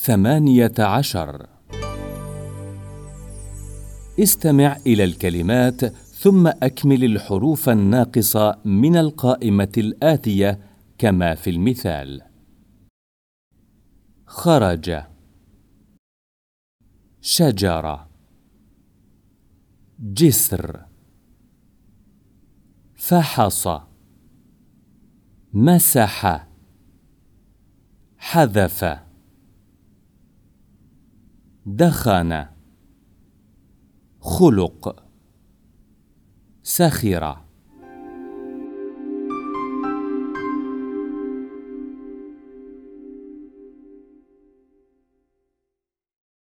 ثمانية عشر. استمع إلى الكلمات ثم أكمل الحروف الناقصة من القائمة الآتية كما في المثال. خرج. شجرة جسر. فحص. مسح. حذف. دخن خلق سخر